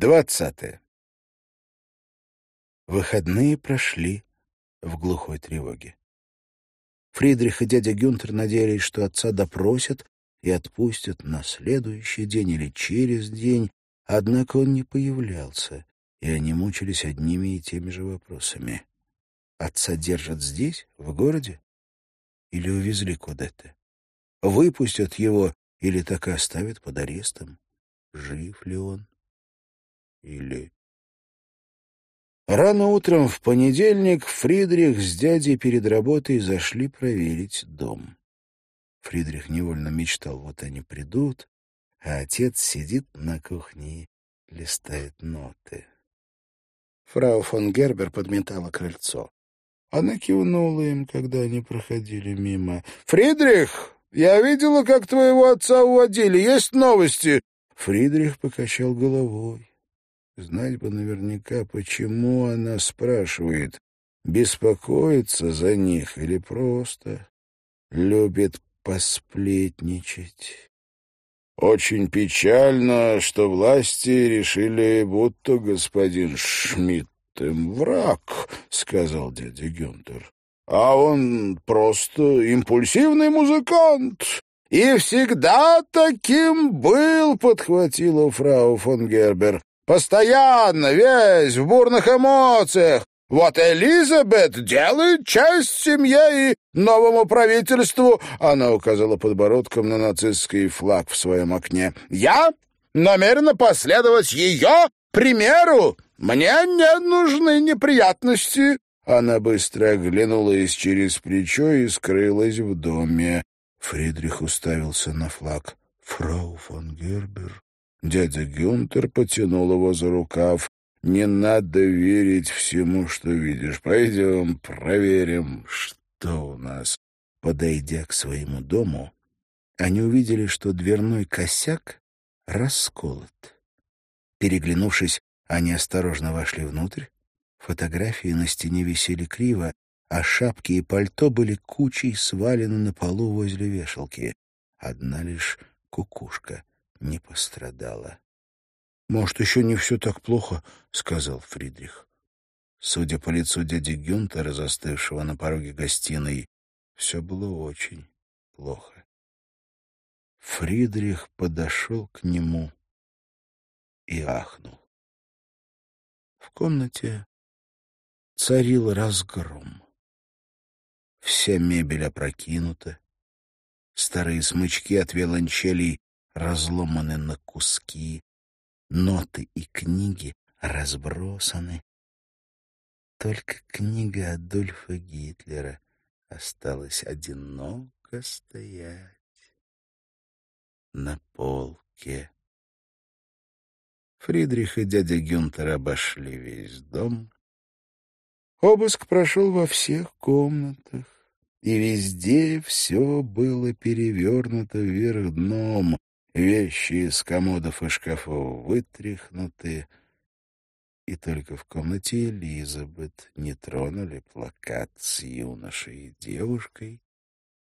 Двадцатое. Выходные прошли в глухой тревоге. Фридрих и дядя Гюнтер надеялись, что отца допросят и отпустят на следующий день или через день, однако он не появлялся, и они мучились одними и теми же вопросами. Отца держат здесь, в городе? Или увезли куда-то? Выпустят его или так и оставят под арестом? Жив ли он? Или... Рано утром в понедельник Фридрих с дядей перед работой зашли проверить дом. Фридрих невольно мечтал, вот они придут, а отец сидит на кухне и листает ноты. Фрау фон Гербер подметала крыльцо. Она кивнула им, когда они проходили мимо. «Фридрих, я видела, как твоего отца уводили. Есть новости?» Фридрих покачал головой. Знать бы наверняка, почему она спрашивает, беспокоится за них или просто любит посплетничать. Очень печально, что власти решили, будто господин Шмидт им враг, — сказал дядя Гюнтер. А он просто импульсивный музыкант. И всегда таким был, — подхватила фрау фон Гербер. Постоянно, весь в бурных эмоциях. Вот Элизабет делает честь семье и новому правительству. Она указала подбородком на нацистский флаг в своем окне. Я намерена последовать ее примеру. Мне не нужны неприятности. Она быстро оглянулась через плечо и скрылась в доме. Фридрих уставился на флаг. «Фрау фон Гербер Дядя Гюнтер потянул его за рукав. «Не надо верить всему, что видишь. Пойдем, проверим, что у нас». Подойдя к своему дому, они увидели, что дверной косяк расколот. Переглянувшись, они осторожно вошли внутрь. Фотографии на стене висели криво, а шапки и пальто были кучей свалены на полу возле вешалки. Одна лишь кукушка не пострадала. «Может, еще не все так плохо», — сказал Фридрих. Судя по лицу дяди Гюнтера, застывшего на пороге гостиной, все было очень плохо. Фридрих подошел к нему и ахнул. В комнате царил разгром. Вся мебель опрокинута, старые смычки от виолончелей разломаны на куски, ноты и книги разбросаны. Только книга Адольфа Гитлера осталась одиноко стоять на полке. Фридрих и дядя Гюнтер обошли весь дом. Обыск прошел во всех комнатах, и везде все было перевернуто вверх дном, Вещи из комодов и шкафов вытряхнуты, и только в комнате Элизабет не тронули плакат с юношей и девушкой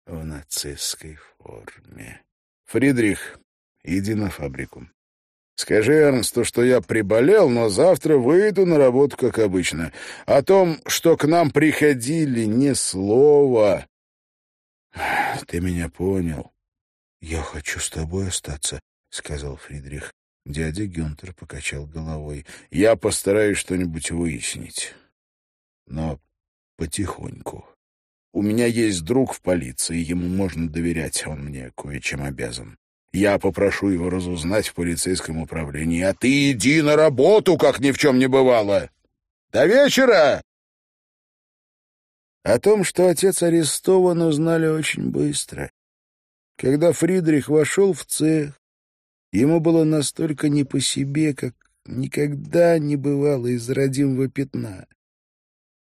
в нацистской форме. «Фридрих, иди на фабрику. Скажи Эрнсту, что я приболел, но завтра выйду на работу, как обычно. О том, что к нам приходили, ни слова. Ты меня понял. «Я хочу с тобой остаться», — сказал Фридрих. Дядя Гюнтер покачал головой. «Я постараюсь что-нибудь выяснить. Но потихоньку. У меня есть друг в полиции, ему можно доверять, он мне кое-чем обязан. Я попрошу его разузнать в полицейском управлении, а ты иди на работу, как ни в чем не бывало. До вечера!» О том, что отец арестован, узнали очень быстро. Когда Фридрих вошел в цех, ему было настолько не по себе, как никогда не бывало из родимого пятна.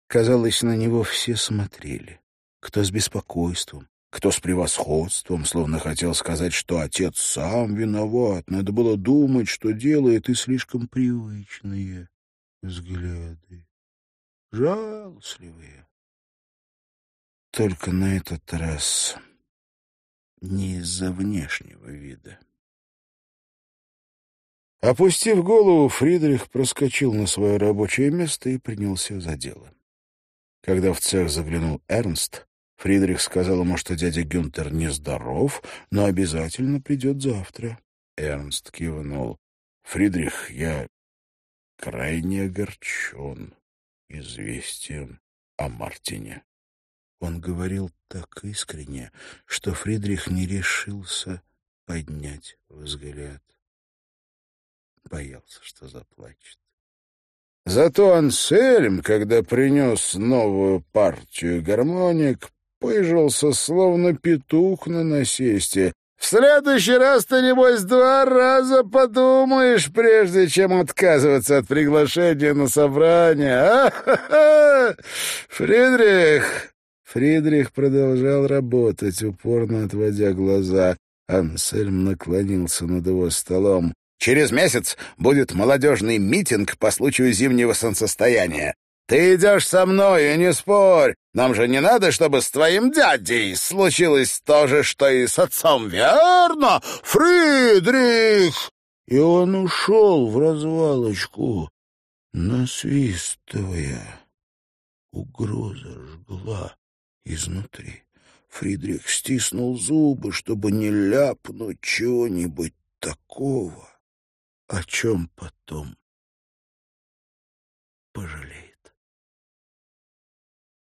Казалось, на него все смотрели. Кто с беспокойством, кто с превосходством, словно хотел сказать, что отец сам виноват. Надо было думать, что делает, и слишком привычные взгляды. Жалостливые. Только на этот раз не из-за внешнего вида. Опустив голову, Фридрих проскочил на свое рабочее место и принялся за дело. Когда в цех заглянул Эрнст, Фридрих сказал ему, что дядя Гюнтер нездоров, но обязательно придет завтра. Эрнст кивнул. «Фридрих, я крайне огорчен известием о Мартине». Он говорил так искренне, что Фридрих не решился поднять взгляд. Боялся, что заплачет. Зато Ансельм, когда принес новую партию гармоник, пыжился, словно петух на насесте. «В следующий раз ты, небось, два раза подумаешь, прежде чем отказываться от приглашения на собрание. А -ха -ха! Фридрих!» Фридрих продолжал работать, упорно отводя глаза. Ансельм наклонился над его столом. «Через месяц будет молодежный митинг по случаю зимнего солнцестояния. Ты идешь со мной, и не спорь. Нам же не надо, чтобы с твоим дядей случилось то же, что и с отцом, верно, Фридрих?» И он ушел в развалочку, насвистывая. Угроза жгла изнутри. Фридрих стиснул зубы, чтобы не ляпнуть чего-нибудь такого, о чем потом пожалел.